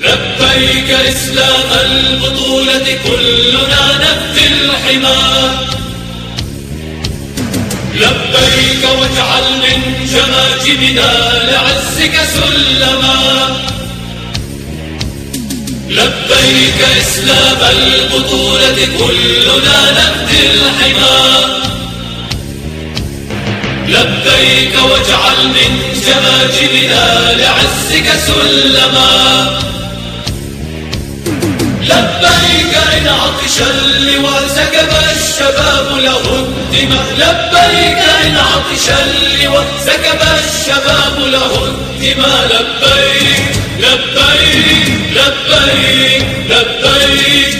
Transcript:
لبيك إسلام البطولة كلنا نفدي الحمى لبيك واجعل من جماجمنا لعزك سلما. لبيك إسلام البطولة كلنا نفدي الحمى لبيك واجعل من جماجمنا لعزك سلما. عطش اللواء سكب الشباب له الدماء لبيك إن عطش اللواء سكب الشباب له الدماء لبيك لبيك لبيك لبيك